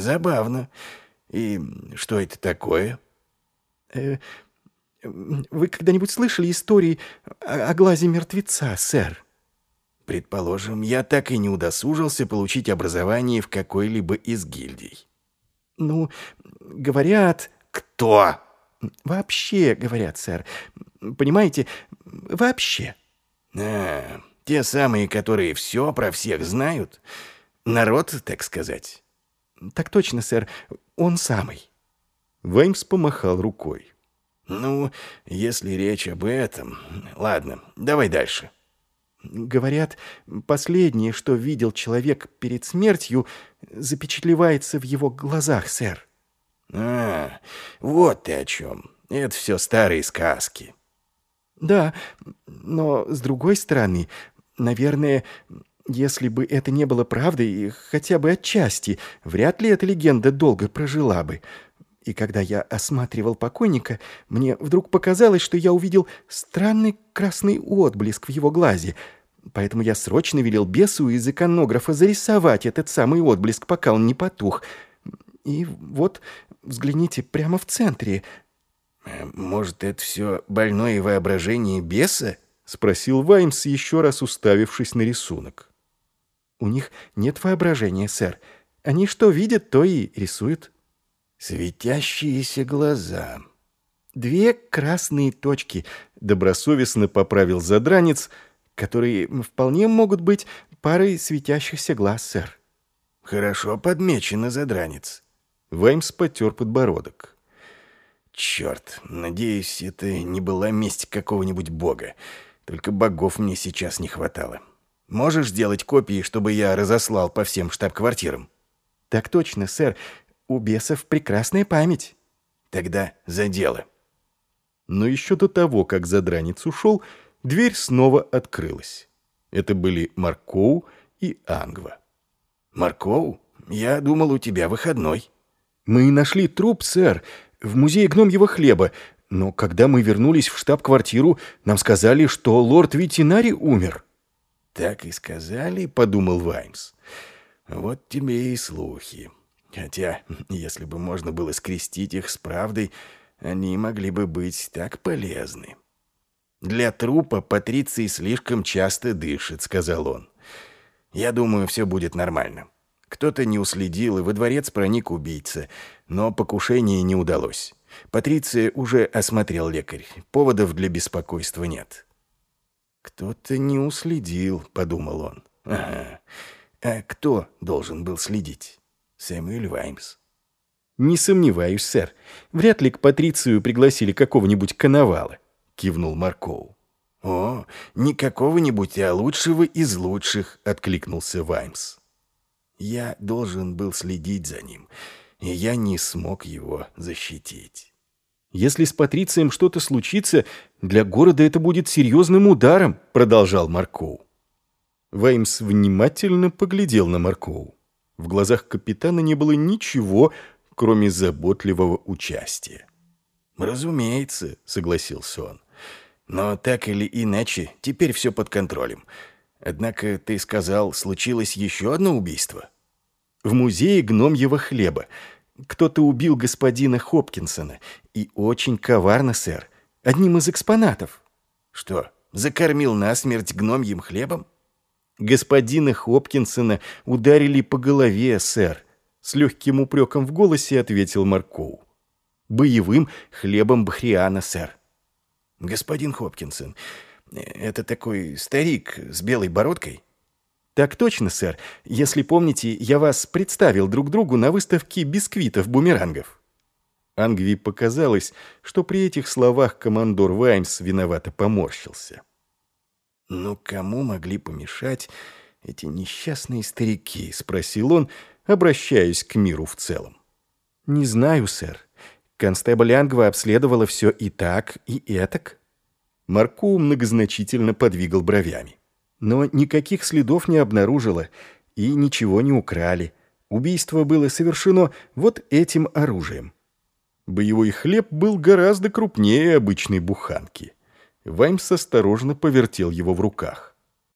Забавно. И что это такое? Э, вы когда-нибудь слышали истории о, о глазе мертвеца, сэр? Предположим, я так и не удосужился получить образование в какой-либо из гильдий. Ну, говорят... Кто? Вообще, говорят, сэр. Понимаете, вообще. А, те самые, которые все про всех знают? Народ, так сказать? Так точно, сэр. Он самый. Ваймс помахал рукой. Ну, если речь об этом... Ладно, давай дальше. Говорят, последнее, что видел человек перед смертью, запечатлевается в его глазах, сэр. А, вот ты о чем. Это все старые сказки. Да, но с другой стороны, наверное, если бы это не было правдой, хотя бы отчасти, вряд ли эта легенда долго прожила бы. И когда я осматривал покойника, мне вдруг показалось, что я увидел странный красный отблеск в его глазе. Поэтому я срочно велел бесу из иконографа зарисовать этот самый отблеск, пока он не потух. И вот, взгляните, прямо в центре. Э, «Может, это все больное воображение беса?» — спросил Ваймс, еще раз уставившись на рисунок. «У них нет воображения, сэр. Они что видят, то и рисуют». Светящиеся глаза. Две красные точки, добросовестно поправил задранец, которые вполне могут быть парой светящихся глаз, сэр. Хорошо подмечено, задранец. Ваймс потер подбородок. Черт, надеюсь, это не была месть какого-нибудь бога. Только богов мне сейчас не хватало. Можешь сделать копии, чтобы я разослал по всем штаб-квартирам? Так точно, сэр. У бесов прекрасная память. Тогда за дело. Но еще до того, как задранец ушел, дверь снова открылась. Это были Маркоу и Ангва. «Маркоу, я думал, у тебя выходной». «Мы нашли труп, сэр, в музее гномьего хлеба, но когда мы вернулись в штаб-квартиру, нам сказали, что лорд Ветинари умер». «Так и сказали», — подумал Ваймс. «Вот тебе и слухи». Хотя, если бы можно было скрестить их с правдой, они могли бы быть так полезны. «Для трупа Патриций слишком часто дышит», — сказал он. «Я думаю, все будет нормально. Кто-то не уследил, и во дворец проник убийца, но покушение не удалось. Патриция уже осмотрел лекарь. Поводов для беспокойства нет». «Кто-то не уследил», — подумал он. «Ага. А кто должен был следить?» Сэмюэль Ваймс. «Не сомневаюсь, сэр. Вряд ли к Патрицию пригласили какого-нибудь коновала», — кивнул Маркоу. «О, не какого-нибудь, а лучшего из лучших», — откликнулся Ваймс. «Я должен был следить за ним, и я не смог его защитить». «Если с Патрицием что-то случится, для города это будет серьезным ударом», — продолжал Маркоу. Ваймс внимательно поглядел на Маркоу. В глазах капитана не было ничего, кроме заботливого участия. «Разумеется», — согласился он. «Но так или иначе, теперь все под контролем. Однако, ты сказал, случилось еще одно убийство?» «В музее гномьего хлеба. Кто-то убил господина Хопкинсона. И очень коварно, сэр. Одним из экспонатов». «Что, закормил насмерть гномьим хлебом?» «Господина Хопкинсона ударили по голове, сэр», — с легким упреком в голосе ответил Маркоу. «Боевым хлебом Бахриана, сэр». «Господин Хопкинсон, это такой старик с белой бородкой?» «Так точно, сэр. Если помните, я вас представил друг другу на выставке бисквитов-бумерангов». Ангви показалось, что при этих словах командор Ваймс виновато поморщился. «Ну кому могли помешать эти несчастные старики?» — спросил он, обращаясь к миру в целом. «Не знаю, сэр. Констебль Ангва обследовала все и так, и этак». Марку многозначительно подвигал бровями. Но никаких следов не обнаружила и ничего не украли. Убийство было совершено вот этим оружием. Боевой хлеб был гораздо крупнее обычной буханки. Ваймс осторожно повертел его в руках.